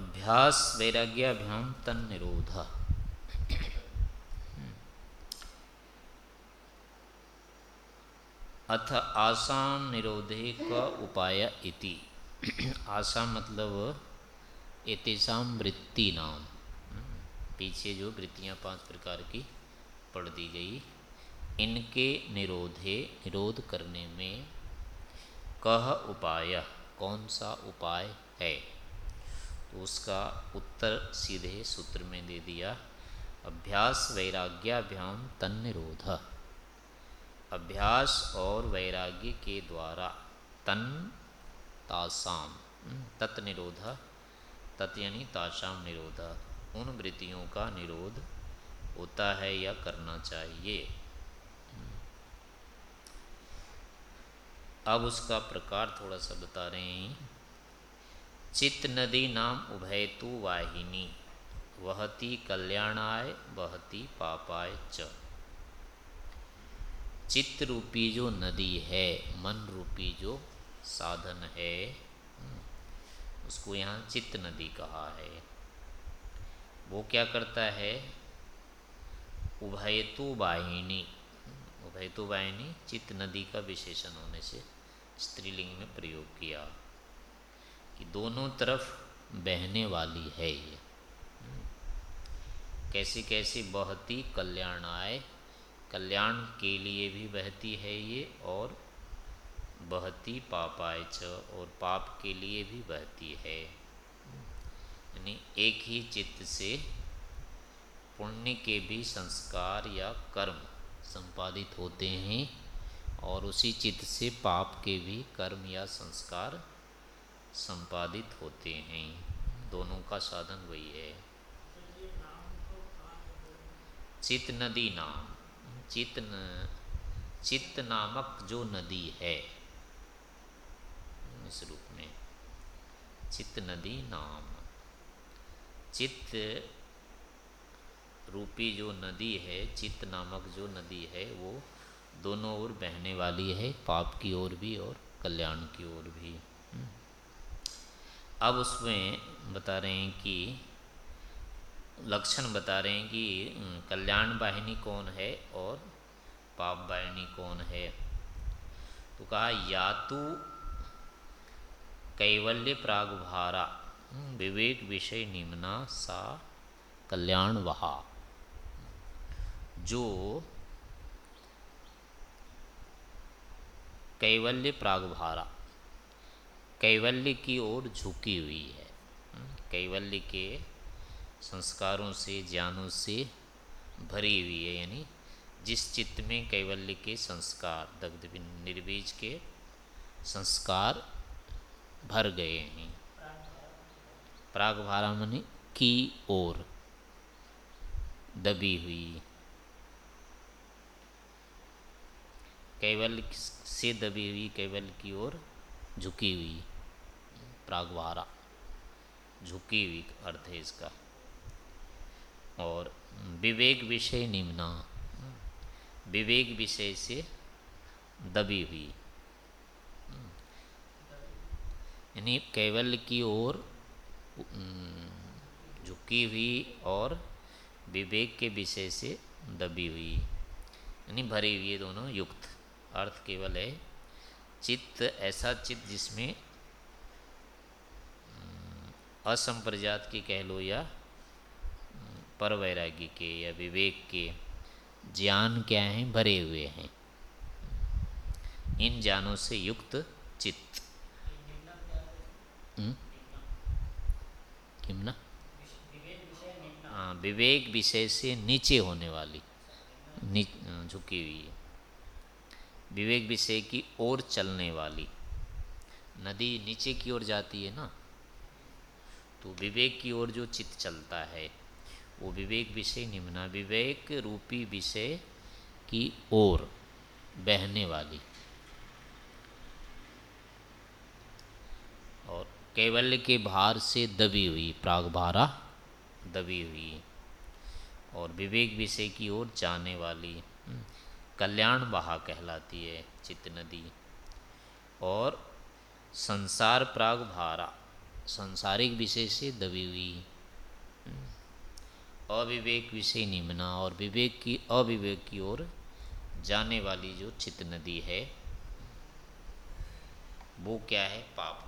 अभ्यास वैराग्याभ्याम तन निरोध अथ आसान निरोधे क उपाय इति। आशा मतलब एतेषाम वृत्ति नाम पीछे जो वृत्तियाँ पाँच प्रकार की पढ़ दी गई, इनके निरोधे, निरोध करने में कह उपाय, कौन सा उपाय है? तो उसका उत्तर सीधे सूत्र में दे दिया, अभ्यास वैराग्याभ्याम तन निरोध अभ्यास और वैराग्य के द्वारा तन तासाम तत् निरोध, तत् यानी तासाम निरोध। उन वृत्तियों का निरोध होता है या करना चाहिए। अब उसका प्रकार थोड़ा सा बता रहे हैं। चित्त नदी नाम उभयतु वाहिनी, वहती कल्याणाय, वहती पापाय च। चित्त रूपी जो नदी है मन रूपी जो साधन है उसको यहाँ चित्त नदी कहा है। वो क्या करता है? उभयतु वाहिनी उभयतु वाहिनी चित्त नदी का विशेषण होने से स्त्रीलिंग में प्रयोग किया। कि दोनों तरफ़ बहने वाली है ये। कैसी कैसी बहती कल्याण आए, कल्याण के लिए भी बहती है ये और बहती पापाय च और पाप के लिए भी बहती है। यानी एक ही चित्त से पुण्य के भी संस्कार या कर्म संपादित होते हैं और उसी चित्त से पाप के भी कर्म या संस्कार संपादित होते हैं। दोनों का साधन वही है। चित नदी नाम। चित न, चित्त नामक जो नदी है इस रूप में। चित्त नदी नाम। चित्त रूपी जो नदी है चित्त नामक जो नदी है वो दोनों ओर बहने वाली है पाप की ओर भी और कल्याण की ओर भी। अब उसमें बता रहे हैं कि, लक्षण बता रहे हैं कि कल्याण वाहिनी कौन है और पाप वाहिनी कौन है। तो कहा, या तो कैवल्य प्रागभारा विवेक विषय निम्ना सा कल्याण वहा। जो कैवल्य प्रागभारा कैवल्य की ओर झुकी हुई है। कैवल्य के संस्कारों से, ज्ञानों से भरी हुई है, यानी जिस चित्त में कैवल्य के संस्कार, दग्ध निर्बीज के संस्कार भर गए हैं। प्राग भारामणि की ओर दबी हुई। कैवल्य से दबी हुई, कैवल्य की ओर झुकी हुई। प्रागवारा, झुकी हुई अर्थ है इसका। और विवेक विषय निम्ना, विवेक विषय से दबी हुई। यानी कैवल्य की ओर झुकी हुई और विवेक के विषय से दबी हुई। यानी भरी हुई दोनों युक्त। अर्थ केवल है, चित्त ऐसा चित्त जिसमें असंप्रजात की कह लो या पर वैरागी के या विवेक के, ज्ञान क्या हैं? भरे हुए हैं। इन ज्ञानों से युक्त चित्त? किमना हाँ विवेक विषय से नीचे होने वाली झुकी हुई है। विवेक विषय की ओर चलने वाली, नदी नीचे की ओर जाती है ना? तो विवेक की ओर जो चित्त चलता है वो विवेक विषय निम्ना विवेक रूपी विषय की ओर बहने वाली। और कैवल्य के भार से दबी हुई प्रागभारा दबी हुई। और विवेक विषय की ओर जाने वाली हम्म, कल्याण बहा कहलाती है चित्त नदी। और संसार प्राग भारा संसारिक विषय से दबी हुई। अविवेक विषय निम्ना और विवेक की, अविवेक की ओर जाने वाली जो चित्त नदी है, वो क्या है? पाप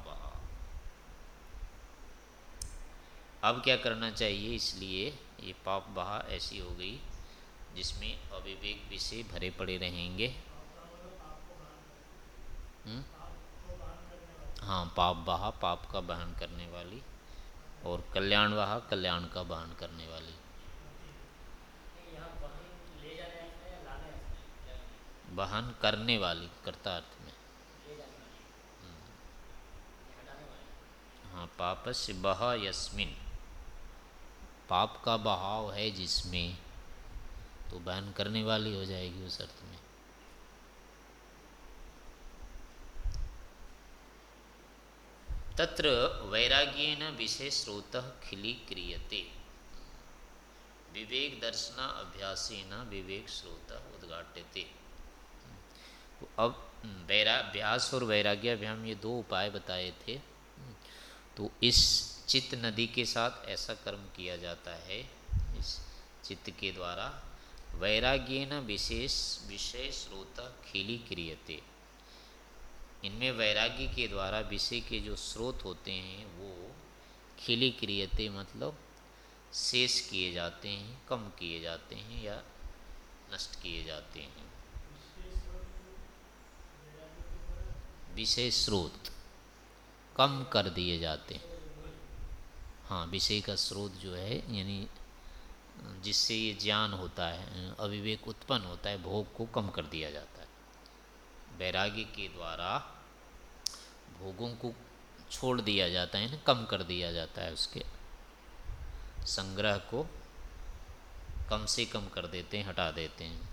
अब क्या करना चाहिए? इसलिए ये पाप बहा ऐसी हो गई, जिसमें अविवेक विषय भरे पड़े रहेंगे। हुँ? हाँ पाप बहा, पाप का बहन करने वाली और कल्याण बहा, कल्याण का बहन करने वाली। बहन करने वाली कर्ता अर्थ में। हाँ पाप से बहा यस्मिन। पाप का बहाव है जिसमें तो बहन करने वाली हो जाएगी उस अर्थ में। तत्र वैराग्येन विषय स्रोत खिली क्रियते। विवेक दर्शन अभ्यासेन विवेक स्रोत उद्घाट्यते। अब वैरा, अभ्यास और वैराग्याभ्याम ये दो उपाय बताए थे। तो इस चित्त नदी के साथ ऐसा कर्म किया जाता है, इस चित्त के द्वारा, वैराग्येन विशेष विषय स्रोत खिली क्रियते। इनमें वैराग्य के द्वारा विषय के जो स्रोत होते हैं, वो खिली क्रियते मतलब शेष किए जाते हैं, कम किए जाते हैं या नष्ट किए जाते हैं। विषय स्रोत कम कर दिए जाते हैं। हाँ विषय का स्रोत जो है, यानी जिससे ये ज्ञान होता है, अविवेक उत्पन्न होता है, भोग को कम कर दिया जाता है। वैराग्य के द्वारा भोगों को छोड़ दिया जाता है ना, कम कर दिया जाता है उसके। संग्रह को कम से कम कर देते हैं, हटा देते हैं।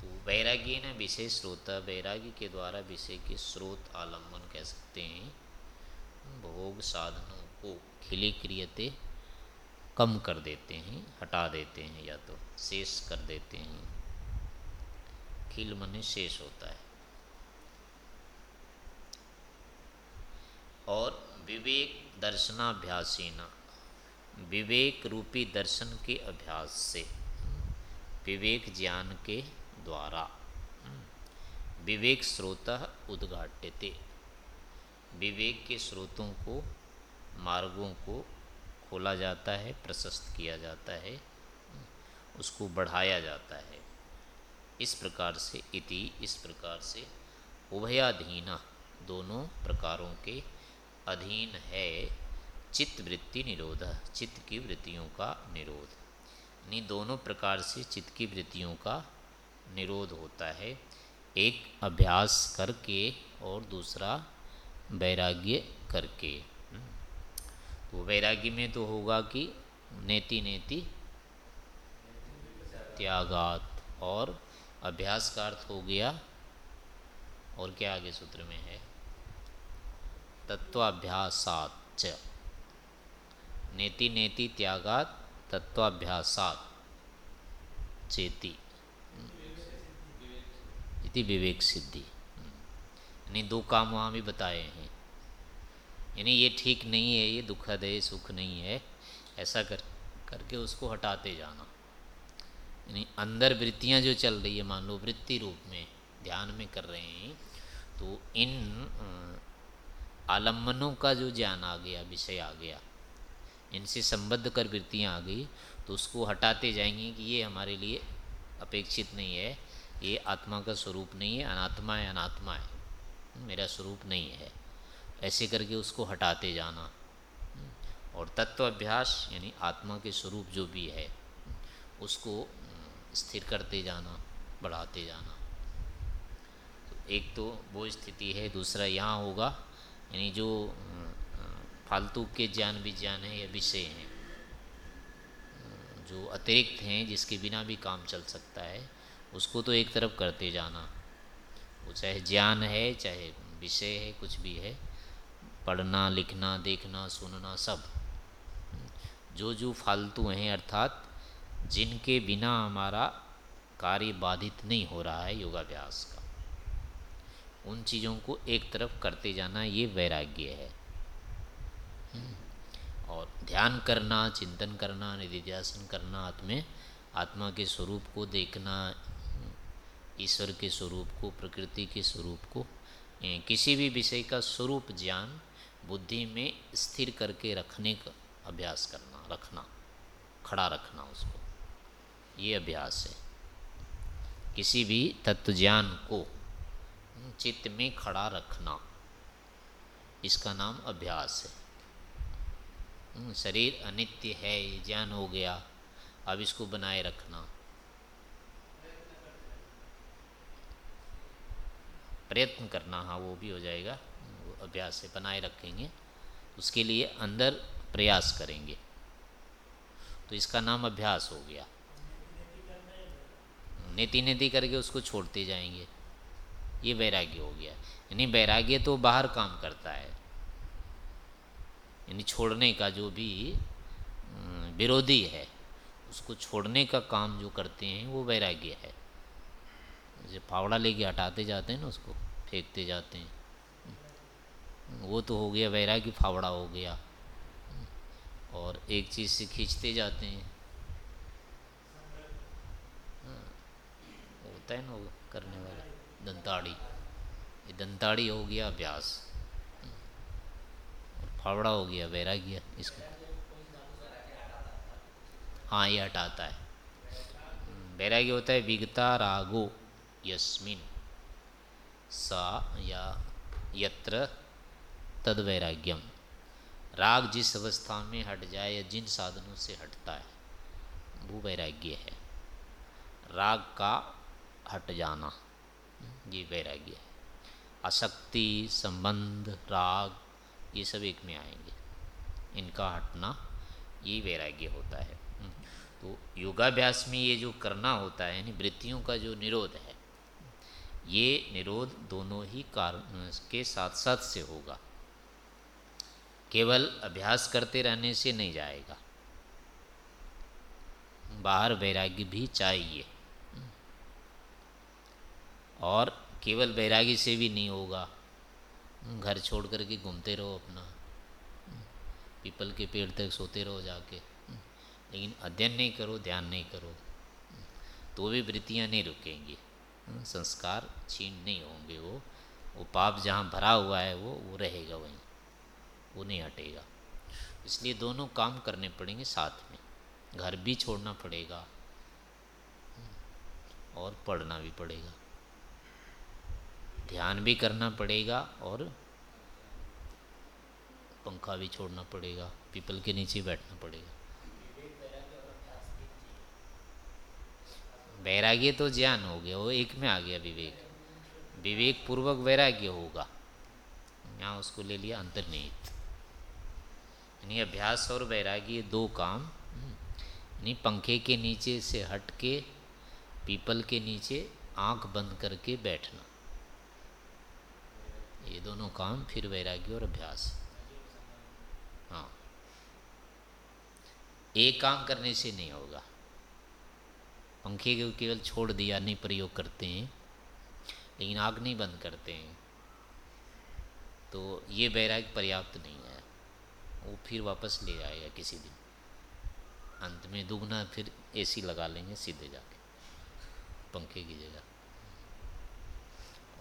तो वैराग्य न विषय स्रोत, वैराग्य के द्वारा विषय के स्रोत आलंबन कह सकते हैं। भोग साधनों को खिले क्रियते कम कर देते हैं, हटा देते हैं या तो शेष कर देते हैं। खिल मन शेष होता है। और विवेक दर्शनाभ्यासीना, विवेक रूपी दर्शन के अभ्यास से, विवेक ज्ञान के द्वारा, विवेक स्रोत उद्घाट्यते, विवेक के स्रोतों को, मार्गों को खोला जाता है, प्रशस्त किया जाता है, उसको बढ़ाया जाता है। इस प्रकार से इति, इस प्रकार से उभयाधीन दोनों प्रकारों के अधीन है चित्त वृत्ति निरोध, चित्त की वृत्तियों का निरोध। यानी दोनों प्रकार से चित्त की वृत्तियों का निरोध होता है। एक अभ्यास करके और दूसरा वैराग्य करके। तो वैराग्य में तो होगा कि नेति नेति त्यागात और अभ्यास का अर्थ हो गया और क्या आगे सूत्र में है? तत्वाभ्यासाच नेति नेति त्यागात तत्वाभ्यासात चेती। इति विवेक सिद्धि यानी दो काम वहाँ भी बताए हैं। यानी ये ठीक नहीं है ये दुखद है सुख नहीं है ऐसा कर करके उसको हटाते जाना। यानी अंदर वृत्तियाँ जो चल रही है मान लो वृत्ति रूप में ध्यान में कर रहे हैं तो इन आलम्बनों का जो ज्ञान आ गया, विषय आ गया, इनसे संबद्ध कर वृत्तियाँ आ गई तो उसको हटाते जाएँगे कि ये हमारे लिए अपेक्षित नहीं है, ये आत्मा का स्वरूप नहीं है, अनात्मा है अनात्मा है, मेरा स्वरूप नहीं है। ऐसे करके उसको हटाते जाना। और तत्व अभ्यास यानी आत्मा के स्वरूप जो भी है, उसको स्थिर करते जाना, बढ़ाते जाना। तो एक तो वो स्थिति है, दूसरा यहाँ होगा यानी जो फालतू के ज्ञान विज्ञान है या विषय हैं, जो अतिरिक्त हैं, जिसके बिना भी काम चल सकता है, उसको तो एक तरफ़ करते जाना। वो चाहे ज्ञान है, चाहे विषय है, कुछ भी है, पढ़ना, लिखना, देखना, सुनना, सब। जो जो फालतू हैं, अर्थात जिनके बिना हमारा कार्य बाधित नहीं हो रहा है योगाभ्यास का। उन चीज़ों को एक तरफ़ करते जाना ये वैराग्य है। हम्म। और ध्यान करना, चिंतन करना, निधिध्यासन करना, आत्मे, आत्मा के स्वरूप को देखना, ईश्वर के स्वरूप को, प्रकृति के स्वरूप को किसी भी विषय का स्वरूप ज्ञान बुद्धि में स्थिर करके रखने का अभ्यास करना, रखना, खड़ा रखना उसको। ये अभ्यास है। किसी भी तत्व ज्ञान को चित्त में खड़ा रखना। इसका नाम अभ्यास है। हम्म, शरीर अनित्य है ये ज्ञान हो गया अब इसको बनाए रखना। प्रयत्न करना हाँ वो भी हो जाएगा। वो अभ्यास से बनाए रखेंगे। उसके लिए अंदर प्रयास करेंगे। तो इसका नाम अभ्यास हो गया। नीति नीति करके उसको छोड़ते जाएँगे। ये वैराग्य हो गया। यानी वैराग्य तो बाहर काम करता है। यानी छोड़ने का जो भी विरोधी है उसको छोड़ने का काम जो करते हैं वो वैराग्य है। जैसे फावड़ा लेके हटाते जाते हैं ना उसको फेंकते जाते हैं। वो तो हो गया वैराग्य फावड़ा हो गया। और एक चीज़ से खींचते जाते हैं। हाँ, होता है ना वो करने वाला। दंताड़ी। ये दंताड़ी हो गया अभ्यास। और फावड़ा हो गया वैराग्य इसको। हाँ ये हटाता है। वैराग्य होता है? विगता रागो यस्मिन। सा या यत्र तद वैराग्यम राग जिस अवस्था में हट जाए या जिन साधनों से हटता है, वो वैराग्य है। राग का हट जाना। ये वैराग्य है आसक्ति, संबंध, राग, ये सब एक में आएँगे। इनका हटना ये वैराग्य होता है। तो योगाभ्यास में ये जो करना होता है, यानी वृत्तियों का जो निरोध है, ये निरोध दोनों ही कारण के साथ साथ से होगा। केवल अभ्यास करते रहने से नहीं जाएगा। बाहर वैराग्य भी चाहिए। और केवल बैरागी से भी नहीं होगा। घर छोड़ कर के घूमते रहो अपना। पीपल के पेड़ तक सोते रहो जाके। लेकिन अध्ययन नहीं करो, ध्यान नहीं करो। तो भी वृत्तियाँ नहीं रुकेंगी। संस्कार छीन नहीं होंगे वो। वो पाप जहाँ भरा हुआ है वो वो रहेगा वहीं। वो नहीं हटेगा। इसलिए दोनों काम करने पड़ेंगे साथ में। घर भी छोड़ना पड़ेगा। और पढ़ना भी पड़ेगा। ध्यान भी करना पड़ेगा और पंखा भी छोड़ना पड़ेगा, पीपल के नीचे बैठना पड़ेगा। वैराग्य तो ज्ञान हो गया, वो एक में आ गया विवेक। विवेक पूर्वक वैराग्य होगा। यहाँ उसको ले लिया अंतर्निहित। यानी अभ्यास और वैराग्य दो काम यानी पंखे के नीचे से हट के पीपल के नीचे आँख बंद करके बैठना। ये दोनों काम फिर वैराग्य और अभ्यास। हाँ। एक काम करने से नहीं होगा। पंखे को केवल छोड़ दिया, नहीं प्रयोग करते हैं, लेकिन आग नहीं बंद करते हैं। तो ये बैराग पर्याप्त नहीं है। वो फिर वापस ले आएगा किसी दिन। अंत में दुगना फिर एसी लगा लेंगे सीधे जाके, पंखे की जगह।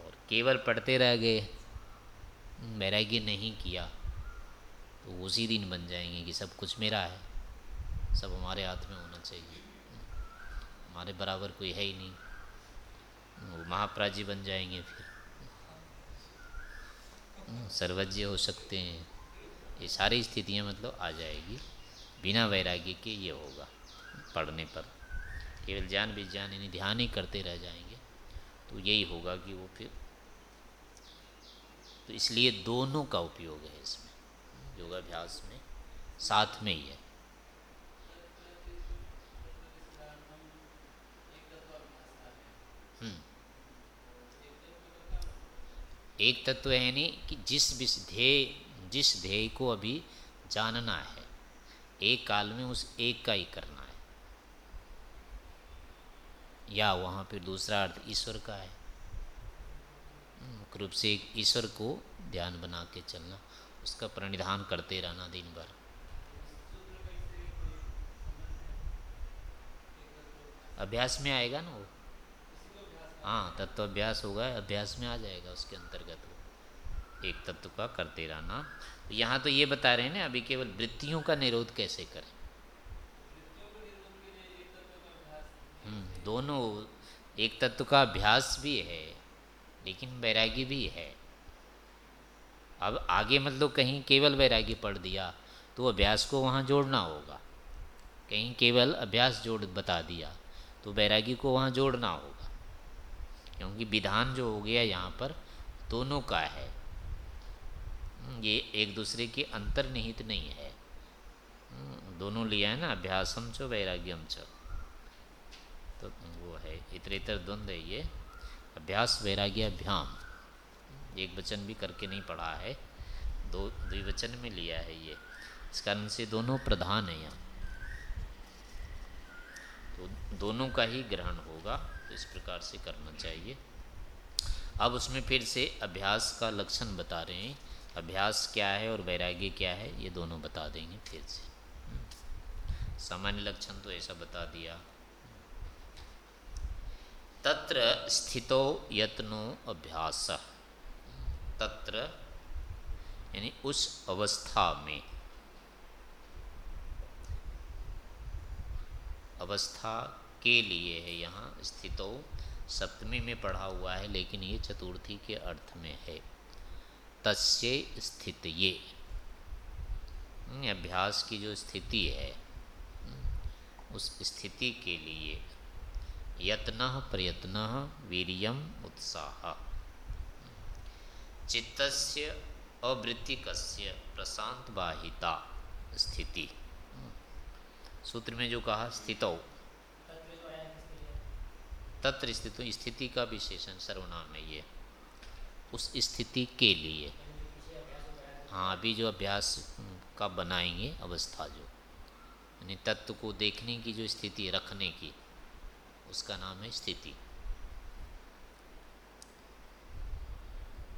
और केवल पढ़ते रह गए। बैरागी नहीं किया तो उसी दिन बन जाएँगे कि सब कुछ मेरा है। सब हमारे हाथ में होना चाहिए। हमारे बराबर कोई है ही नहीं। वो महाप्राजी बन जाएँगे फिर। सर्वज्ञ हो सकते हैं। ये सारी स्थितियाँ मतलब आ जाएगी। बिना वैराग्य के ये होगा पढ़ने पर। केवल ज्ञान विज्ञान यानी ध्यान ही करते रह जाएँगे। तो यही होगा कि वो फिर तो इसलिए दोनों का उपयोग है इसमें, योगाभ्यास में, साथ में ही है। हम्म। एक तत्व है नहीं कि जिस ध्येय जिस ध्येय को अभी जानना है, एक काल में उस एक का ही करना है। या वहाँ पे दूसरा अर्थ ईश्वर का है। मुख्य रूप से ईश्वर को ध्यान बना के चलना उसका प्रणिधान करते रहना दिन भर। अभ्यास में आएगा ना वो? हाँ तत्व अभ्यास होगा अभ्यास में आ जाएगा उसके अंतर्गत वो। एक तत्व का करते रहना। तो यहाँ तो ये बता रहे हैं ना अभी केवल वृत्तियों का निरोध कैसे करें? हम्म, दोनों एक तत्व का अभ्यास भी है। लेकिन वैरागी भी है। अब आगे मतलब कहीं केवल वैरागी पढ़ दिया तो अभ्यास को वहाँ जोड़ना होगा। कहीं केवल अभ्यास जोड़ बता दिया तो बैरागी को वहाँ जोड़ना होगा। क्योंकि विधान जो हो गया यहाँ पर दोनों का है। हम्म, ये एक दूसरे के अंतर्निहित नहीं है। हम्म, दोनों लिया है ना अभ्यासम चो वैराग्यम चो। तो वो है इतर इतर द्वंद्व ये। अभ्यास वैराग्य अभ्याम एक वचन भी करके नहीं पढ़ा है। दो द्विवचन में लिया है ये। इस कारण से दोनों प्रधान है यहाँ। तो दोनों का ही ग्रहण होगा तो इस प्रकार से करना चाहिए। अब उसमें फिर से अभ्यास का लक्षण बता रहे हैं। अभ्यास क्या है और वैराग्य क्या है, ये दोनों बता देंगे फिर से। सामान्य लक्षण तो ऐसा बता दिया। तत्र स्थितो यत्नो अभ्यास। तत्र, यानी उस अवस्था में। अवस्था के लिए है यहाँ स्थितो, सप्तमी में पढ़ा हुआ है, लेकिन ये चतुर्थी के अर्थ में है। तस्य स्थित ये अभ्यास की जो स्थिति है, उस स्थिति के लिए यत्न प्रयत्न वीरियम उत्साह। चित्तस्य अवृत्तिकस्य प्रशांत बाहिता स्थिति। सूत्र में जो कहा, स्थित। तत्र स्थित, स्थिति का विशेषण सर्वनाम है ये। उस स्थिति के लिए। हाँ अभी जो अभ्यास का बनाएँगे, अवस्था जो। यानी तत्व को देखने की जो स्थिति, रखने की। उसका नाम है स्थिति।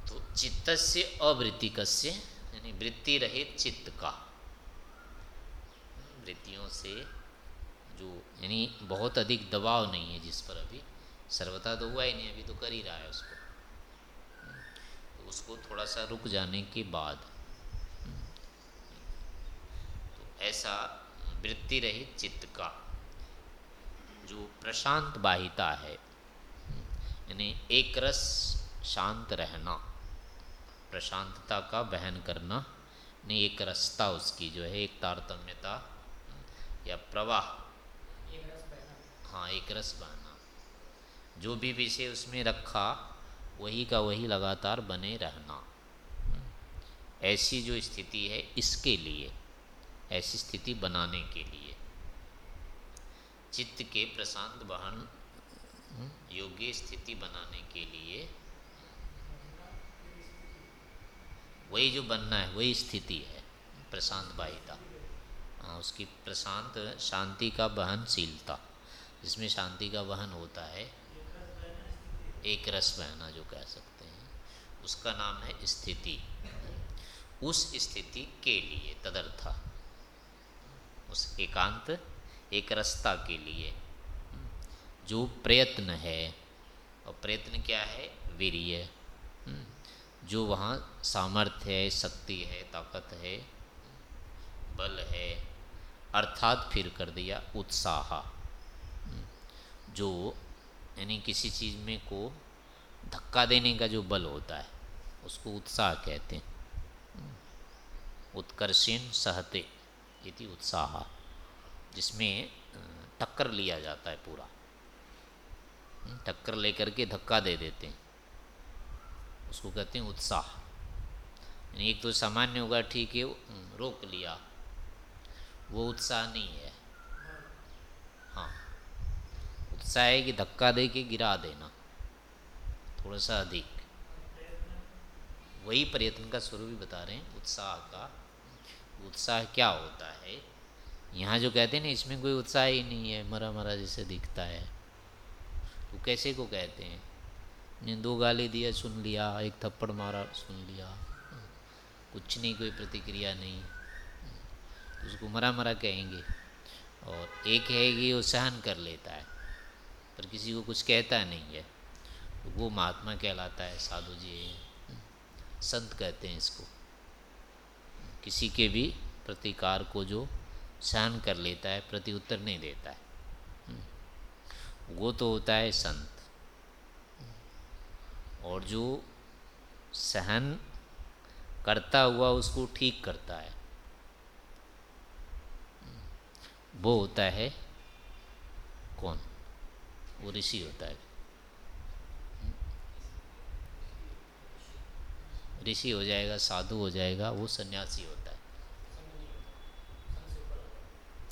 तो चित्त से अवृत्ति यानी वृत्ति रहित चित्त का। वृत्तियों से जो, यानी बहुत अधिक दबाव नहीं है जिस पर अभी, सर्वथा तो हुआ ही नहीं, अभी तो कर ही रहा है उसको। तो उसको थोड़ा सा रुक जाने के बाद तो ऐसा वृत्ति रहित चित्त का। जो प्रशांत बाहिता है यानी एक रस शांत रहना प्रशांतता का बहन करना नहीं एक रसता उसकी जो है एक तारतम्यता या प्रवाह। हाँ एक रस बहना। जो भी विषय उसमें रखा वही का वही लगातार बने रहना। ऐसी जो स्थिति है इसके लिए ऐसी स्थिति बनाने के लिए। चित्त के प्रशांत बहन योग्य स्थिति बनाने के लिए वही जो बनना है, वही स्थिति है, प्रशांत बाहिता। हाँ उसकी प्रशांत, शांति का वहनशीलता, जिसमें शांति का वहन होता है, एक रस बहना जो कह सकते हैं, उसका नाम है स्थिति। उस स्थिति के लिए तदर्था, उस एकांत एक रस्ता के लिए। जो प्रयत्न है, और प्रयत्न क्या है? वीर्य। जो वहाँ सामर्थ्य है, शक्ति है, ताकत है, बल है, अर्थात फिर कर दिया उत्साह। जो यानी किसी चीज़ में को धक्का देने का जो बल होता है, उसको उत्साह कहते हैं। उत्कर्षण सहते, इति उत्साह। जिसमें टक्कर लिया जाता है पूरा। टक्कर लेकर के धक्का दे देते हैं। उसको कहते हैं उत्साह। यानी एक तो सामान्य होगा, ठीक है रोक लिया। वो उत्साह नहीं है। हाँ। उत्साह है कि धक्का दे के गिरा देना। थोड़ा सा अधिक। वही प्रयत्न का स्वरूप भी बता रहे हैं, उत्साह का। उत्साह क्या होता है? यहाँ जो कहते हैं ना, इसमें कोई उत्साह ही नहीं है मरा मरा जैसे दिखता है। तो कैसे को कहते हैं? ने दो गाली दिया, सुन लिया, एक थप्पड़ मारा, सुन लिया। कुछ नहीं, कोई प्रतिक्रिया नहीं। तो उसको मरा मरा कहेंगे। और एक है कि वो सहन कर लेता है, पर किसी को कुछ कहता नहीं है। तो वो महात्मा कहलाता है, साधु जी। संत कहते हैं इसको। किसी के भी प्रतिकार को जो सहन कर लेता है प्रति उत्तर नहीं देता है। वो तो होता है संत। और जो सहन करता हुआ उसको ठीक करता है। वो होता है कौन? वो ऋषि होता है। ऋषि हो जाएगा, साधु हो जाएगा, वो सन्यासी होता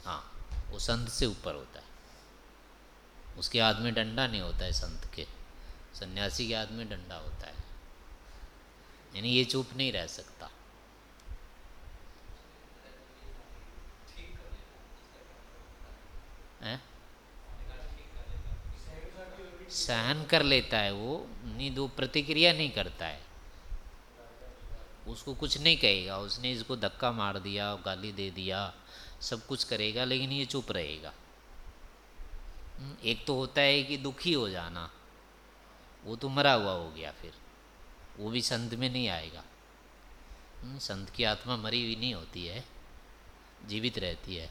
हाँ वो संत से ऊपर होता है। उसके हाथ में डंडा नहीं होता है संत के। सन्यासी के हाथ में डंडा होता है। यानी ये चुप नहीं रह सकता। सहन कर लेता है वो, नहीं दो प्रतिक्रिया नहीं करता है। उसको कुछ नहीं कहेगा। उसने इसको धक्का मार दिया, गाली दे दिया। सब कुछ करेगा लेकिन ये चुप रहेगा। हम्म, एक तो होता है कि दुखी हो जाना वो तो मरा हुआ हो गया फिर वो भी संत में नहीं आएगा। हम्म, संत की आत्मा मरी हुई नहीं होती है जीवित रहती है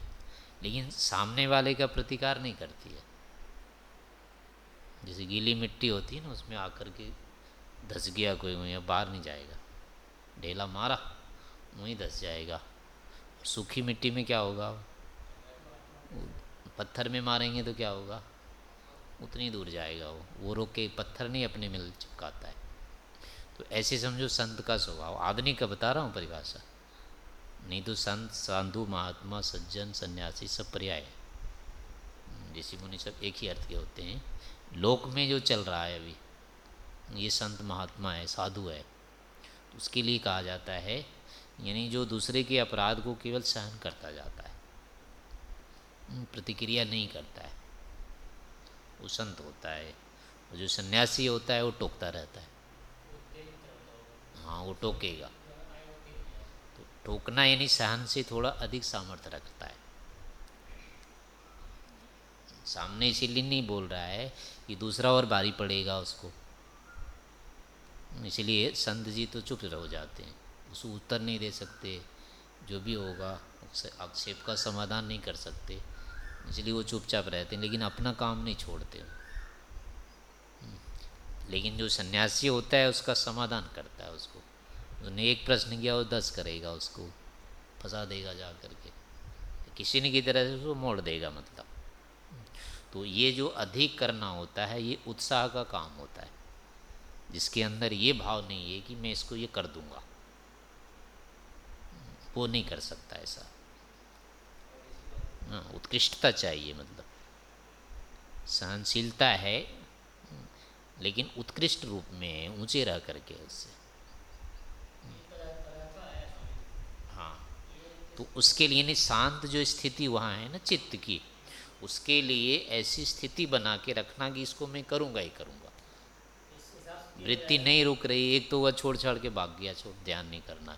लेकिन सामने वाले का प्रतिकार नहीं करती है। जैसे गीली मिट्टी होती है ना उसमें आकर के धस गया कोई वहीं बाहर नहीं जाएगा। ढेला मारा वहीं धस जाएगा। सूखी मिट्टी में क्या होगा? पत्थर में मारेंगे तो क्या होगा? उतनी दूर जाएगा वो। वो रोक के पत्थर नहीं, अपने मिल चिपकाता है। तो ऐसे समझो संत का स्वभाव। आदमी का बता रहा हूँ परिभाषा। नहीं तो संत, साधु, महात्मा, सज्जन, सन्यासी सब पर्याय ऋषि मुनि सब एक ही अर्थ के होते हैं। लोक में जो चल रहा है अभी, ये संत महात्मा है, साधु है। तो उसके लिए कहा जाता है यानी जो दूसरे के अपराध को केवल सहन करता जाता है। प्रतिक्रिया नहीं करता है। वो संत होता है, वो जो सन्यासी होता है, वो टोकता रहता है। हाँ वो टोकेगा। तो टोकना यानी सहन से थोड़ा अधिक सामर्थ्य रखता है। सामने इसीलिए नहीं बोल रहा है कि दूसरा और भारी पड़ेगा उसको। इसलिए संत जी तो चुप रह जाते हैं। उसको उत्तर नहीं दे सकते। जो भी होगा आक्षेप का समाधान नहीं कर सकते। इसलिए वो चुपचाप रहते हैं, लेकिन अपना काम नहीं छोड़ते लेकिन जो सन्यासी होता है, उसका समाधान करता है उसको। उसने एक प्रश्न किया, वो दस करेगा उसको। फंसा देगा जा करके किसी ने की तरह से उसको मोड़ देगा मतलब। तो ये जो अधिक करना होता है, ये उत्साह का काम होता है। जिसके अंदर ये भाव नहीं है कि मैं इसको ये कर दूँगा। वो नहीं कर सकता ऐसा। हाँ उत्कृष्टता चाहिए मतलब। सहनशीलता है, लेकिन उत्कृष्ट रूप में ऊँचे रह करके उससे। हाँ तो उसके लिए नहीं, शांत जो स्थिति वहाँ है ना, चित्त की, उसके लिए ऐसी स्थिति बना के रखना कि इसको मैं करूँगा ही करूँगा। वृत्ति नहीं रुक रही, एक तो वह छोड़ छाड़ के भाग गया, छोड़, ध्यान नहीं करना,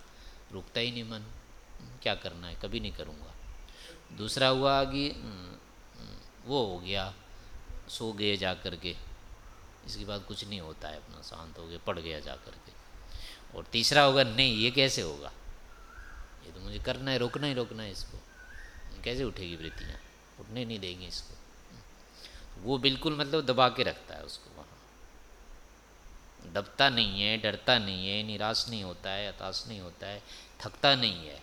रुकता ही नहीं मन। क्या करना है? कभी नहीं करूँगा। दूसरा हुआ कि वो हो गया, सो गए जा कर के। इसके बाद कुछ नहीं होता है अपना, शांत हो गया पड़ गया जा कर के। और तीसरा होगा, नहीं, ये कैसे होगा? ये तो मुझे करना है, रोकना ही रोकना है इसको। कैसे उठेगी वृत्तियाँ? उठने नहीं देंगी इसको। वो बिल्कुल मतलब दबा के रखता है उसको वहाँ। दबता नहीं है, डरता नहीं है, निराश नहीं होता है, हताश नहीं होता है, थकता नहीं है।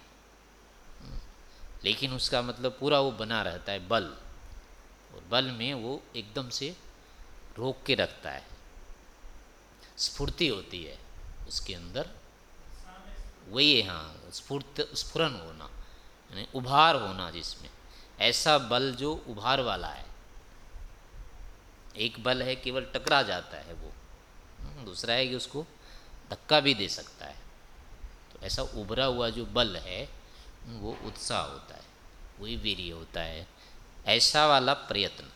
लेकिन उसका मतलब पूरा वो बना रहता है बल। और बल में वो एकदम से रोक के रखता है। स्फूर्ति होती है उसके अंदर। वही हाँ स्फूर्त स्फुरन होना यानी उभार होना जिसमें। ऐसा बल जो उभार वाला है। एक बल है केवल टकरा जाता है वो। हम्म, दूसरा है कि उसको धक्का भी दे सकता है। तो ऐसा उभरा हुआ जो बल है वो उत्साह होता है, वही वीर्य होता है। ऐसा वाला प्रयत्न,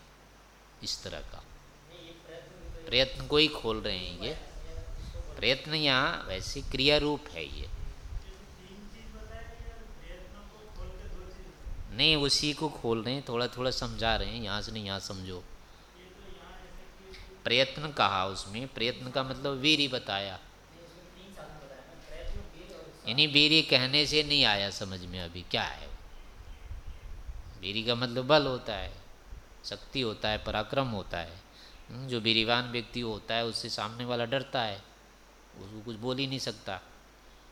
इस तरह का। प्रयत्न को ही खोल रहे हैं ये। प्रयत्न यहाँ वैसे क्रिया रूप है ये। नहीं, उसी को खोल रहे हैं थोड़ा थोड़ा समझा रहे हैं, यहाँ से नहीं, यहाँ समझो। प्रयत्न कहा उसमें, प्रयत्न का मतलब वीर ही बताया। यानी वीर कहने से नहीं आया समझ में अभी क्या है वीरी का मतलब बल होता है शक्ति होता है पराक्रम होता है। हम्म, जो वीरवान व्यक्ति होता है उससे सामने वाला डरता है उसको कुछ बोल ही नहीं सकता।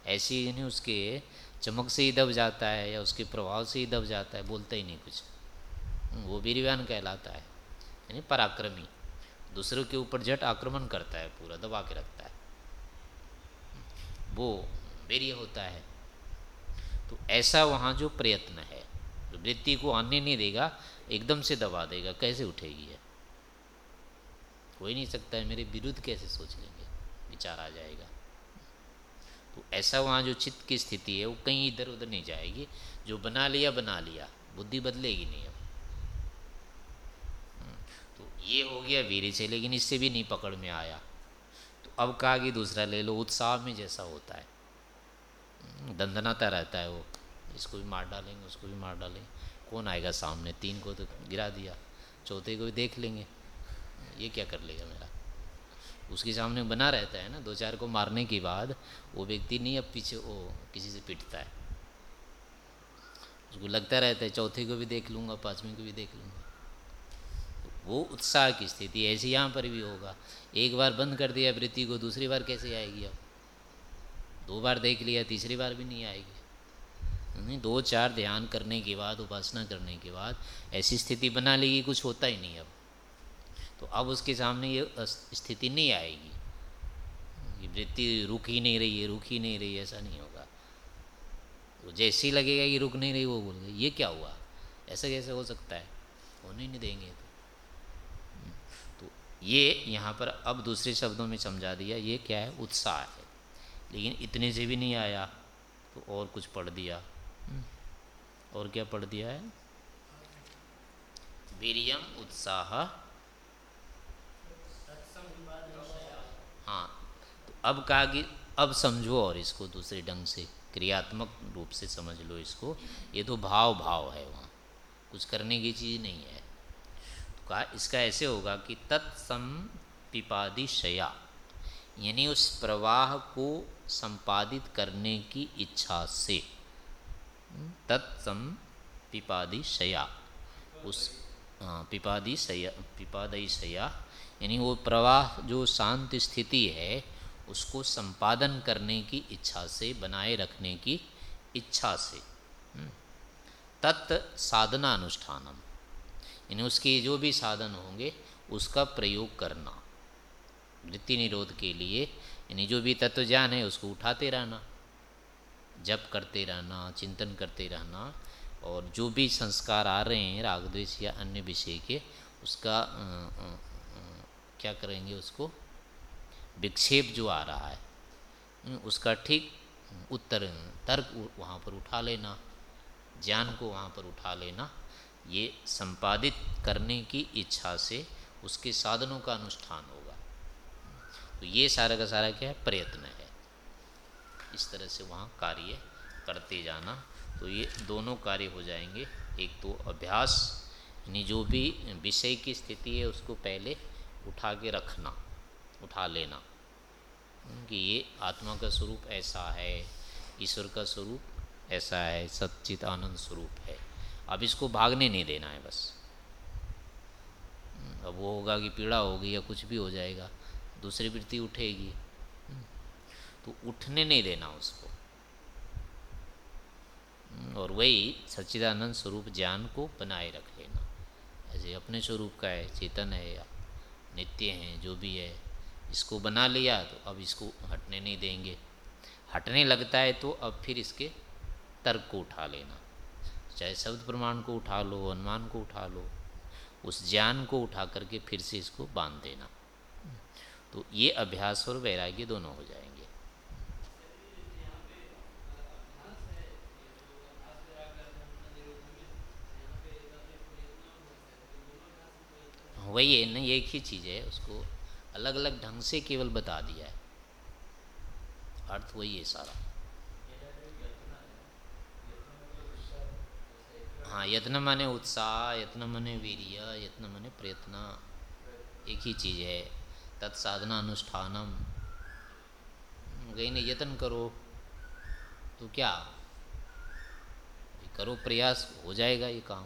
ऐसी यानी उसके चमक से ही दब जाता है या उसके प्रभाव से ही दब जाता है बोलता ही नहीं कुछ। हम्म, वो वीरवान कहलाता है यानी पराक्रमी। दूसरों के ऊपर झट आक्रमण करता है पूरा दबा के रखता है। वो वीर्य होता है। तो ऐसा वहाँ जो प्रयत्न है वृत्ति को आने नहीं देगा एकदम से दबा देगा कैसे उठेगी है कोई नहीं सकता है मेरे विरुद्ध कैसे सोच लेंगे? विचार आ जाएगा। तो ऐसा वहाँ जो चित्त की स्थिति है वो कहीं इधर उधर नहीं जाएगी। जो बना लिया बना लिया बुद्धि बदलेगी नहीं अब। हम्म, तो ये हो गया वीर से लेकिन इससे भी नहीं पकड़ में आया। तो अब कहा कि दूसरा ले लो उत्साह में जैसा होता है। दंदनाता रहता है वो। इसको भी मार डालेंगे, उसको भी मार डालेंगे। कौन आएगा सामने? तीन को तो गिरा दिया। चौथे को भी देख लेंगे। ये क्या कर लेगा मेरा? उसके सामने बना रहता है ना, दो चार को मारने के बाद वो व्यक्ति नहीं, अब पीछे वो किसी से पिटता है। उसको लगता रहता है, चौथे को भी देख लूँगा, पाँचवीं को भी देख लूँगा। वो उत्साह की स्थिति ऐसी यहाँ पर भी होगा। एक बार बंद कर दिया, वृत्ति को दूसरी बार कैसे आएगी अब? दो बार देख लिया, तीसरी बार भी नहीं आएगी। नहीं, दो चार ध्यान करने के बाद, उपासना करने के बाद, ऐसी स्थिति बना लेगी, कुछ होता ही नहीं अब। तो अब उसके सामने ये स्थिति नहीं आएगी। ये वृत्ति रुक ही नहीं रही है, रुक ही नहीं रही ऐसा नहीं होगा। तो जैसे ही लगेगा कि रुक नहीं रही, वो बोल ये क्या हुआ? ऐसा कैसे हो सकता है? होने नहीं देंगे तो। तो ये यहाँ पर अब दूसरे शब्दों में समझा दिया, ये क्या है? उत्साह है। लेकिन इतने से भी नहीं आया तो और कुछ पढ़ दिया। और क्या पढ़ दिया है? वीरियम उत्साह। हाँ तो अब कहा कि अब समझो और इसको दूसरे ढंग से, क्रियात्मक रूप से समझ लो इसको। ये तो भाव भाव है वहाँ। कुछ करने की चीज़ नहीं है। तो कहा, इसका ऐसे होगा कि तत्सम पिपादी शया यानी उस प्रवाह को संपादित करने की इच्छा से। तत्सम पिपादी शया। उस पिपादी शया पिपादी शया यानी वो प्रवाह जो शांत स्थिति है उसको संपादन करने की इच्छा से बनाए रखने की इच्छा से। हम्म, तत् साधना अनुष्ठानम यानी उसके जो भी साधन होंगे उसका प्रयोग करना। वृत्ति निरोध के लिए यानी जो भी तत्व ज्ञान है उसको उठाते रहना जप करते रहना चिंतन करते रहना और जो भी संस्कार आ रहे हैं राग द्वेष या अन्य विषय के उसका आ, आ, आ, क्या करेंगे उसको? विक्षेप जो आ रहा है उसका ठीक उत्तर तर्क वहाँ पर उठा लेना ज्ञान को वहाँ पर उठा लेना ये संपादित करने की इच्छा से उसके साधनों का अनुष्ठान होगा तो ये सारा का सारा क्या है? प्रयत्न है। इस तरह से वहाँ कार्य करते जाना तो ये दोनों कार्य हो जाएँगे। एक तो अभ्यास, यानी जो भी विषय की स्थिति है, उसको पहले उठा के रखना, उठा लेना। कि ये आत्मा का स्वरूप ऐसा है, ईश्वर का स्वरूप ऐसा है, सच्चित आनंद स्वरूप है। अब इसको भागने नहीं देना है बस। अब वो होगा कि पीड़ा होगी या कुछ भी हो जाएगा। दूसरी वृत्ति उठेगी। तो उठने नहीं देना उसको। और वही सच्चिदानंद स्वरूप ज्ञान को बनाए रख लेना। ऐसे अपने स्वरूप का है, चेतन है या नित्य है, जो भी है, इसको बना लिया तो अब इसको हटने नहीं देंगे। हटने लगता है तो अब फिर इसके तर्क को उठा लेना। चाहे शब्द प्रमाण को उठा लो, अनुमान को उठा लो, उस ज्ञान को उठा करके फिर से इसको बाँध देना। तो ये अभ्यास और वैराग्य दोनों हो जाएँगे। वही है ना एक ही चीज़ है, उसको अलग अलग ढंग से केवल बता दिया है। अर्थ वही है सारा। हाँ यत्न माने उत्साह, यत्न माने वीर्य, यत्न माने प्रयत्न, एक ही चीज़ है। तत्साधना अनुष्ठानम ने यत्न करो तो क्या? करो प्रयास, हो जाएगा ये काम।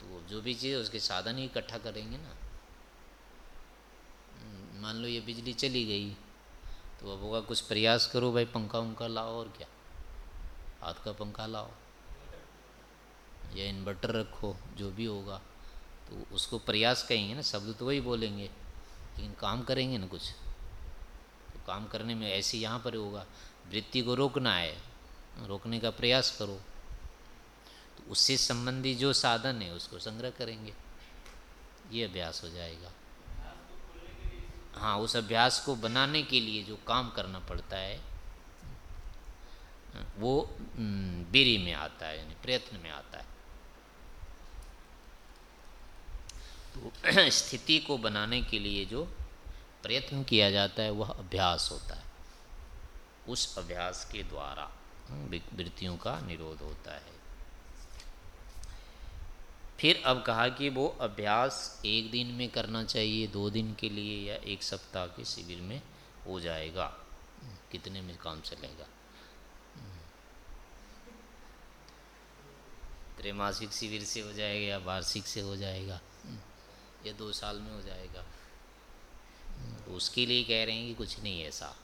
तो जो भी चीज़ उसके साधन ही इकट्ठा करेंगे ना। मान लो ये बिजली चली गई तो अब होगा कुछ प्रयास करो भाई, पंखा उंखा लाओ और क्या? हाथ का पंखा लाओ। या इन्वर्टर रखो, जो भी होगा। तो उसको प्रयास कहेंगे ना, शब्द तो वही बोलेंगे, लेकिन काम करेंगे ना कुछ। तो काम करने में ऐसे यहाँ पर होगा, वृत्ति को रोकना है, रोकने का प्रयास करो। तो उससे संबंधी जो साधन है, उसको संग्रह करेंगे। ये अभ्यास हो जाएगा। हाँ उस अभ्यास को बनाने के लिए जो काम करना पड़ता है, वो बीरी में आता है, यानी प्रयत्न में आता है। तो स्थिति को बनाने के लिए जो प्रयत्न किया जाता है, वह अभ्यास होता है। उस अभ्यास के द्वारा वृत्तियों का निरोध होता है। फिर अब कहा कि वो अभ्यास एक दिन में करना चाहिए, दो दिन के लिए या एक सप्ताह के शिविर में हो जाएगा। कितने में काम चलेगा? त्रैमासिक शिविर से हो जाएगा या वार्षिक से हो जाएगा? या दो साल में हो जाएगा। उसके लिए कह रहे हैं कि कुछ नहीं ऐसा।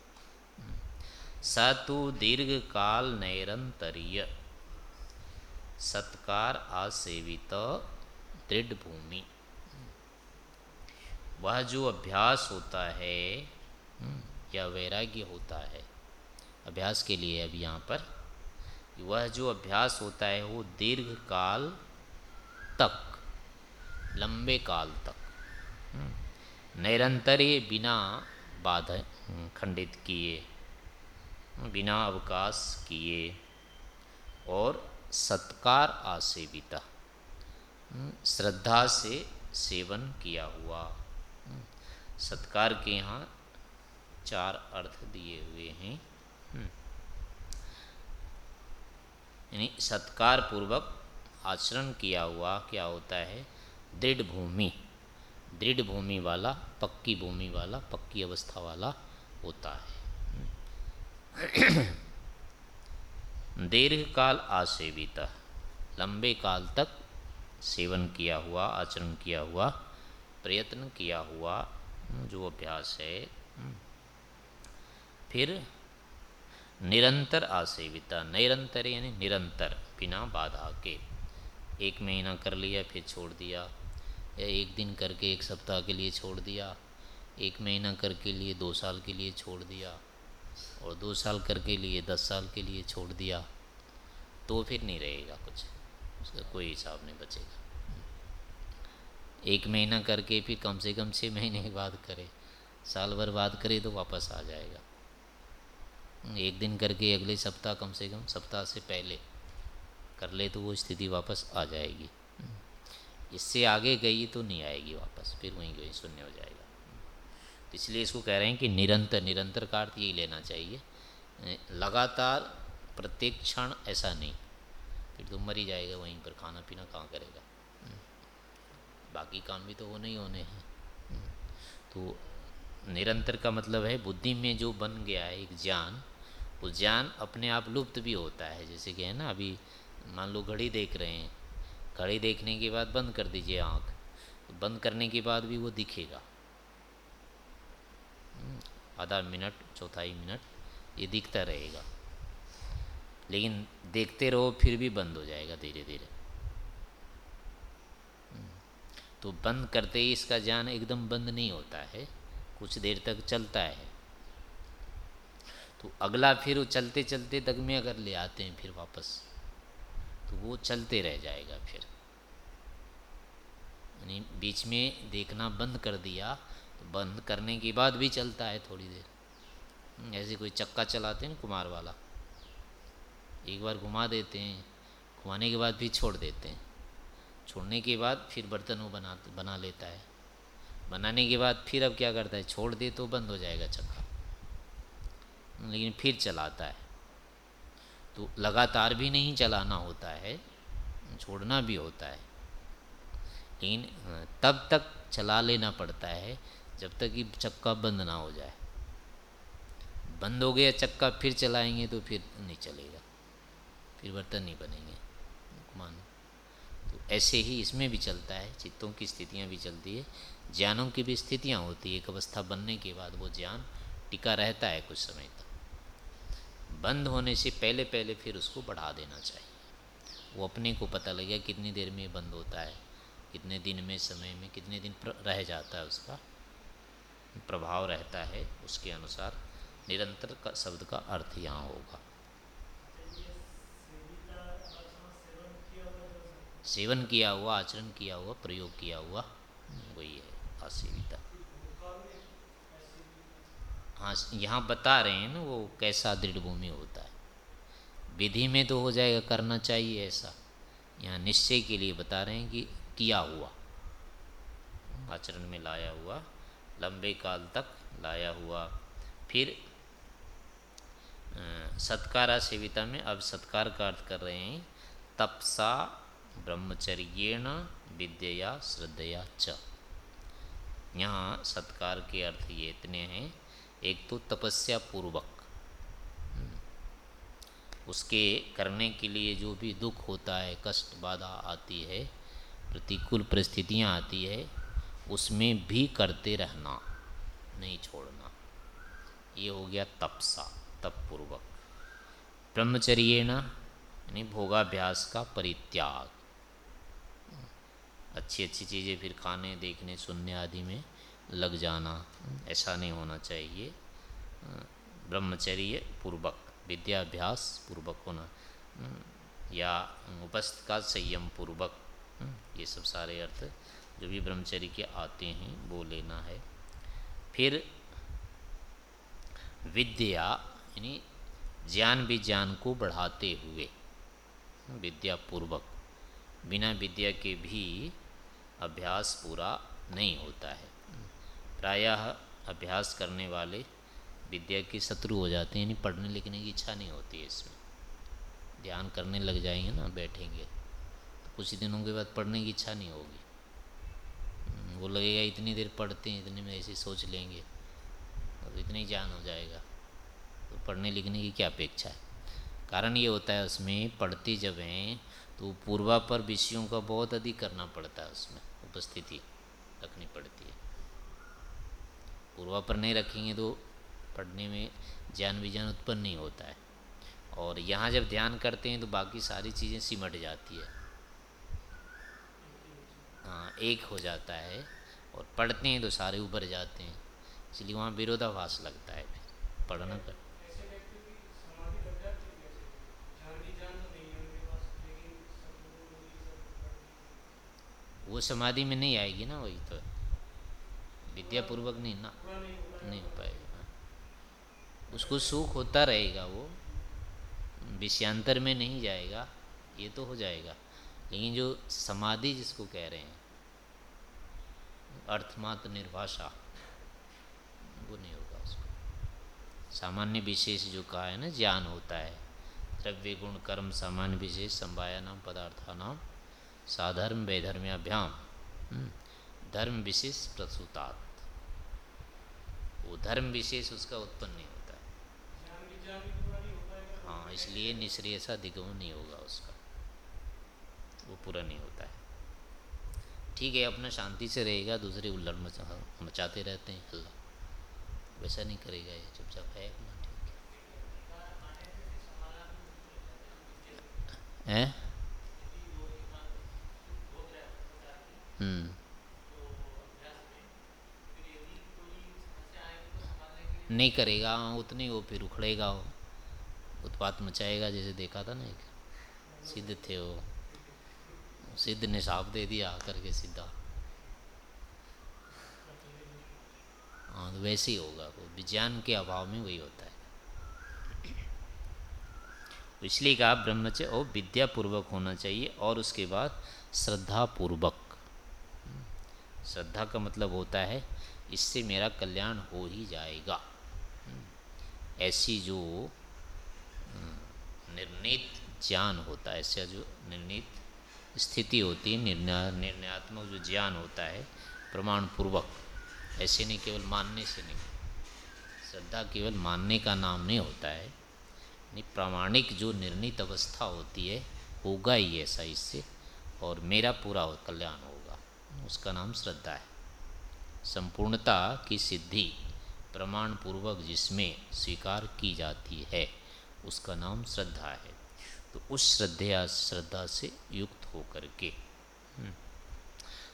सतु दीर्घ काल नैरंतरीय। सत्कार आसेवित दृढ़ भूमि वह जो अभ्यास होता है, या वैराग्य होता है, अभ्यास के लिए अब यहाँ पर, वह जो अभ्यास होता है वो दीर्घ काल तक। लंबे काल तक। हम्म, निरंतर बिना बाधा खंडित किए बिना अवकाश किए और सत्कार आसेविता हम्म, श्रद्धा से सेवन किया हुआ हम्म, सत्कार के यहाँ चार अर्थ दिए हुए हैं। यानी सत्कार पूर्वक आचरण किया हुआ क्या होता है? दृढ़ भूमि दृढ़ भूमि वाला, पक्की भूमि वाला, पक्की अवस्था वाला होता है। दीर्घ काल आसेवित, लंबे काल तक सेवन किया हुआ, आचरण किया हुआ, प्रयत्न किया हुआ जो अभ्यास है। फिर निरंतर आसेविता, निरंतर यानी निरंतर, बिना बाधा के। एक महीना कर लिया, फिर छोड़ दिया। या एक दिन करके, एक सप्ताह के लिए छोड़ दिया, एक महीना करके लिए, दो साल के लिए छोड़ दिया और दो साल करके लिए, दस साल के लिए छोड़ दिया तो फिर नहीं रहेगा कुछ। उसका कोई हिसाब नहीं बचेगा। एक महीना करके फिर कम से कम छः महीने बाद करे, साल भर बाद करे तो वापस आ जाएगा। एक दिन करके अगले सप्ताह कम से कम, सप्ताह से पहले कर ले तो वो स्थिति वापस आ जाएगी। इससे आगे गई तो नहीं आएगी वापस, फिर वहीं गई, शून्य हो जाएगा तो इसलिए इसको कह रहे हैं कि निरंतर निरंतर का अर्थ यही लेना चाहिए लगातार प्रत्येक क्षण ऐसा नहीं, फिर तो मर ही जाएगा वहीं पर, खाना पीना कहाँ करेगा। बाकी काम भी तो होने ही होने हैं। तो निरंतर का मतलब है, बुद्धि में जो बन गया है एक ज्ञान, वो ज्ञान अपने आप लुप्त भी होता है जैसे कि है ना, अभी मान लो घड़ी देख रहे हैं घड़ी देखने के बाद बंद कर दीजिए आँख। तो बंद करने के बाद भी वो दिखेगा। आधा मिनट, चौथाई मिनट, ये दिखता रहेगा। लेकिन देखते रहो, फिर भी बंद हो जाएगा धीरे धीरे तो बंद करते ही इसका ज्ञान एकदम बंद नहीं होता है। कुछ देर तक चलता है। तो अगला फिर वो चलते चलते तक में अगर ले आते हैं फिर वापस। तो वो चलते रह जाएगा फिर। यानी बीच में देखना बंद कर दिया तो बंद करने के बाद भी चलता है थोड़ी देर। ऐसे कोई चक्का चलाते हैं कुमार वाला? एक बार घुमा देते हैं, घुमाने के बाद फिर छोड़ देते हैं। छोड़ने के बाद फिर बर्तन वो बना बना लेता है। बनाने के बाद फिर अब क्या करता है? छोड़ दे तो बंद हो जाएगा चक्का। लेकिन फिर चलाता है। तो लगातार भी नहीं चलाना होता है, छोड़ना भी होता है। लेकिन तब तक चला लेना पड़ता है जब तक कि चक्का बंद ना हो जाए। बंद हो गया चक्का, फिर चलाएँगे तो फिर नहीं चलेगा, फिर बर्तन नहीं बनेंगे, मान। तो ऐसे ही इसमें भी चलता है, चित्तों की स्थितियाँ भी चलती है, ज्ञानों की भी स्थितियाँ होती है। एक अवस्था बनने के बाद वो ज्ञान टिका रहता है कुछ समय तक। बंद होने से पहले पहले फिर उसको बढ़ा देना चाहिए। वो अपने को पता लगे कितनी देर में बंद होता है, कितने दिन में, समय में, कितने दिन रह जाता है उसका, प्रभाव रहता है उसके अनुसार। निरंतर का शब्द का अर्थ यहाँ होगा। सेवन किया हुआ, आचरण किया हुआ, प्रयोग किया हुआ, वही है असेविता हाँ यहाँ बता रहे हैं ना वो कैसा दृढ़ भूमि होता है। विधि में तो हो जाएगा, करना चाहिए ऐसा। यहाँ निश्चय के लिए बता रहे हैं कि किया हुआ। आचरण में लाया हुआ, लंबे काल तक लाया हुआ। फिर सत्कारा सेविता में अब सत्कार का अर्थ कर रहे हैं, तपसा ब्रह्मचर्येण विद्या श्रद्धया च। यहाँ सत्कार के अर्थ ये इतने हैं एक तो तपस्या पूर्वक। उसके करने के लिए जो भी दुख होता है, कष्ट, बाधा आती है, प्रतिकूल परिस्थितियाँ आती है, उसमें भी करते रहना, नहीं छोड़ना। ये हो गया तपसा तप पूर्वक ब्रह्मचर्य यानी भोगाभ्यास का परित्याग। अच्छी अच्छी चीज़ें फिर खाने, देखने, सुनने आदि में लग जाना, ऐसा नहीं होना चाहिए। ब्रह्मचर्य पूर्वक विद्याभ्यास पूर्वक होना, या उपस्थ का संयम पूर्वक ये सब सारे अर्थ जो भी ब्रह्मचर्य के आते हैं, वो लेना है। फिर विद्या, यानी ज्ञान विज्ञान को बढ़ाते हुए विद्या पूर्वक बिना विद्या के भी अभ्यास पूरा नहीं होता है। प्रायः अभ्यास करने वाले विद्या के शत्रु हो जाते हैं यानी पढ़ने लिखने की इच्छा नहीं होती है इसमें। ध्यान करने लग जाएँगे ना बैठेंगे तो कुछ दिनों के बाद पढ़ने की इच्छा नहीं होगी। हम्म, वो लगेगा इतनी देर पढ़ते हैं इतने में ऐसे सोच लेंगे तो इतना ज्ञान हो जाएगा। तो पढ़ने लिखने की क्या अपेक्षा है? कारण ये होता है उसमें पढ़ते जब हैं तो पूर्वा पर विषयों का बहुत अधिक करना पड़ता है उसमें उपस्थिति रखनी पड़ती है। पूर्वा पर नहीं रखेंगे तो पढ़ने में ज्ञान विज्ञान उत्पन्न नहीं होता है। और यहाँ जब ध्यान करते हैं तो बाकी सारी चीज़ें सिमट जाती है। हाँ एक हो जाता है और पढ़ते हैं तो सारे ऊपर जाते हैं। इसलिए वहाँ विरोधाभास लगता है। पढ़ना कर। वो समाधि में नहीं आएगी ना वही तो। विद्या पूर्वक नहीं ना नहीं हो पाएगा। उसको सुख होता रहेगा वो विषयांतर में नहीं जाएगा ये तो हो जाएगा। लेकिन जो समाधि जिसको कह रहे हैं अर्थमात्र निर्भाषा वो नहीं होगा उसको। सामान्य विशेष जो कहा है ना ज्ञान होता है। द्रव्य गुण कर्म सामान्य विशेष संवाया नाम पदार्था नाम साधर्म वैधर्म्याभ्याम हम्म, धर्म विशेष प्रसूतात वो धर्म विशेष उसका उत्पन्न नहीं होता। है हाँ इसलिए निश्रेय सा दिगम नहीं होगा उसका। वो पूरा नहीं होता है। ठीक है, अपना शांति से रहेगा, दूसरे उल्लड़ मचाते रहते हैं, अल्लाह। वैसा नहीं करेगा ये चुपचाप है अपना, ठीक है? हम्म। नहीं करेगा, उतनी वो फिर उखड़ेगा वो। उत्पात मचाएगा, जैसे देखा था ना एक। सिद्ध थे वो। सिद्ध ने साफ़ दे दिया करके सीधा। हाँ तो वैसे ही होगा वो। विज्ञान के अभाव में वही होता है। इसलिए कहा ब्रह्मचर्य, और विद्या पूर्वक होना चाहिए, और उसके बाद श्रद्धा पूर्वक श्रद्धा का मतलब होता है, इससे मेरा कल्याण हो ही जाएगा। ऐसी जो निर्णित ज्ञान होता है, ऐसा जो निर्णित स्थिति होती है, निर्णय, निर्णयात्मक जो ज्ञान होता है प्रमाण पूर्वक ऐसे नहीं केवल मानने से नहीं, श्रद्धा केवल मानने का नाम नहीं होता है, नहीं, प्रामाणिक जो निर्णित अवस्था होती है, होगा ही ऐसा इससे, और मेरा पूरा कल्याण होगा, उसका नाम श्रद्धा है। संपूर्णता की सिद्धि प्रमाण पूर्वक जिसमें स्वीकार की जाती है उसका नाम श्रद्धा है। तो उस श्रद्धा श्रद्धा से युक्त होकर के हम्म,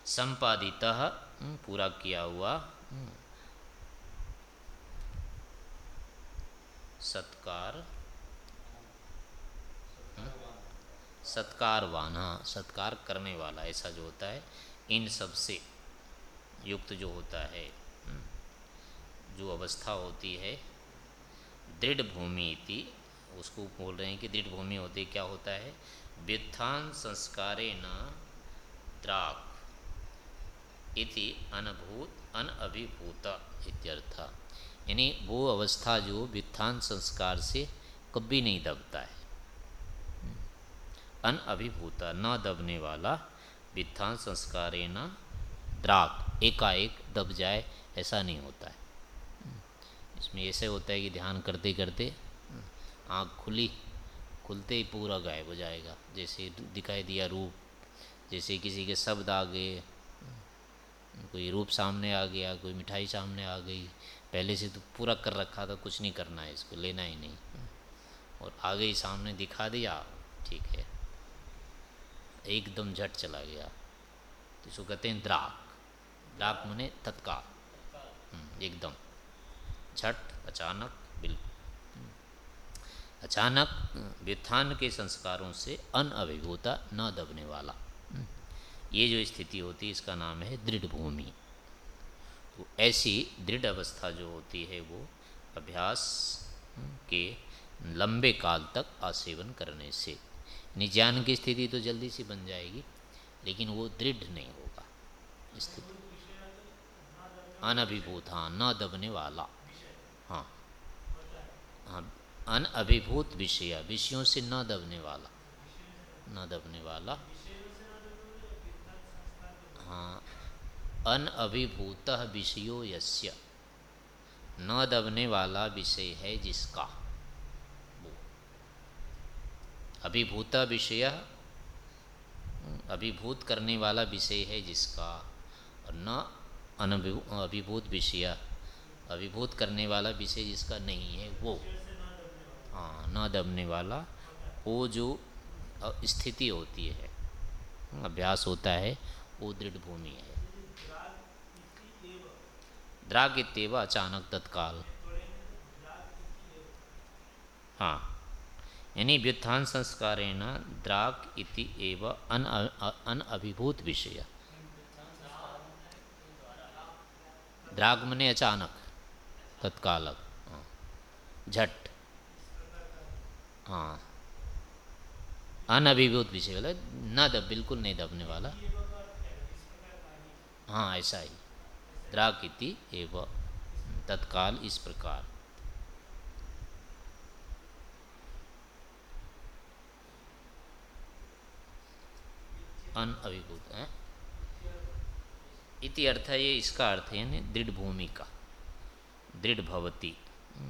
संपादित हम्म, पूरा किया हुआ हम्म, सत्कार सत्कारवान हाँ सत्कार करने वाला ऐसा जो होता है इन सबसे युक्त जो होता है जो अवस्था होती है, दृढ़ भूमि इति, उसको बोल रहे हैं कि दृढ़ भूमि होती क्या होता है? व्युत्थान संस्कारे न द्राक इति अनभूत, अनअभिभूत इत्यर्थ। यानी वो अवस्था जो व्युत्थान संस्कार से कभी नहीं दबता है। अनअभिभूता, न दबने वाला संस्कारे न द्राक, एकाएक दब जाए, ऐसा नहीं होता है। इसमें ऐसे होता है कि ध्यान करते करते आँख खुली खुलते ही पूरा गायब हो जाएगा। जैसे दिखाई दिया रूप जैसे किसी के शब्द आ गए कोई रूप सामने आ गया कोई मिठाई सामने आ गई पहले से तो पूरा कर रखा था कुछ नहीं करना है इसको लेना ही नहीं। और आ गई सामने दिखा दिया ठीक है। एकदम झट चला गया। तो इसको कहते हैं द्राक। द्राक मने तत्काल। हम्म, एकदम। झट, अचानक बिल्कुल अचानक, व्युत्थान के संस्कारों से अनअभिभूता न दबने वाला। ये जो स्थिति होती है इसका नाम है दृढ़ भूमि तो ऐसी दृढ़ अवस्था जो होती है, वो अभ्यास के लंबे काल तक आसेवन करने से। निज्ञान की स्थिति तो जल्दी से बन जाएगी, लेकिन वो दृढ़ नहीं होगा। स्थिति अनभिभूत न दबने वाला। हाँ। हाँ अनअभिभूत विषय, विषयों से न दबने वाला, न दबने वाला। हाँ अन अभिभूत विषयो यस्य, न दबने वाला विषय है जिसका। वो। अभिभूत विषय, अभिभूत करने वाला विषय है जिसका, और न अभिभूत विषय। अभिभूत करने वाला विषय जिसका नहीं है, वो। हाँ न दबने वाला, वो जो स्थिति होती है, अभ्यास होता है, वो दृढ़ भूमि है। द्राग इतव अचानक तत्काल। हाँ यानी व्युत्थान संस्कारेण द्राग इति एव अन अन अभिभूत विषय। द्राग मने अचानक। तत्काल हाँ। झट। हाँ। अनभिभूत विषय वाला। न दब, बिल्कुल नहीं दबने वाला। हाँ ऐसा ही। द्राकृति एवं। तत्काल इस प्रकार। अनअभिभूत है। इति अर्थ है, ये इसका अर्थ है, यानी दृढ़ भूमि का। दृढ़ भवती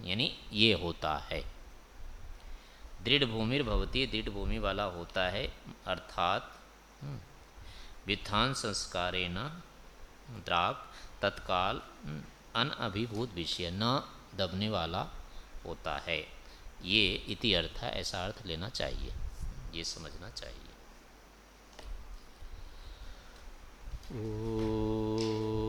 यानी ये होता है। दृढ़ भूमि भवती दृढ़ भूमि वाला होता है अर्थात हम्म, वित्थान संस्कारे द्राक तत्काल हम्म, अनअभिभूत विषय न दबने वाला होता है। ये इति अर्थ है ऐसा अर्थ लेना चाहिए ये समझना चाहिए। ओ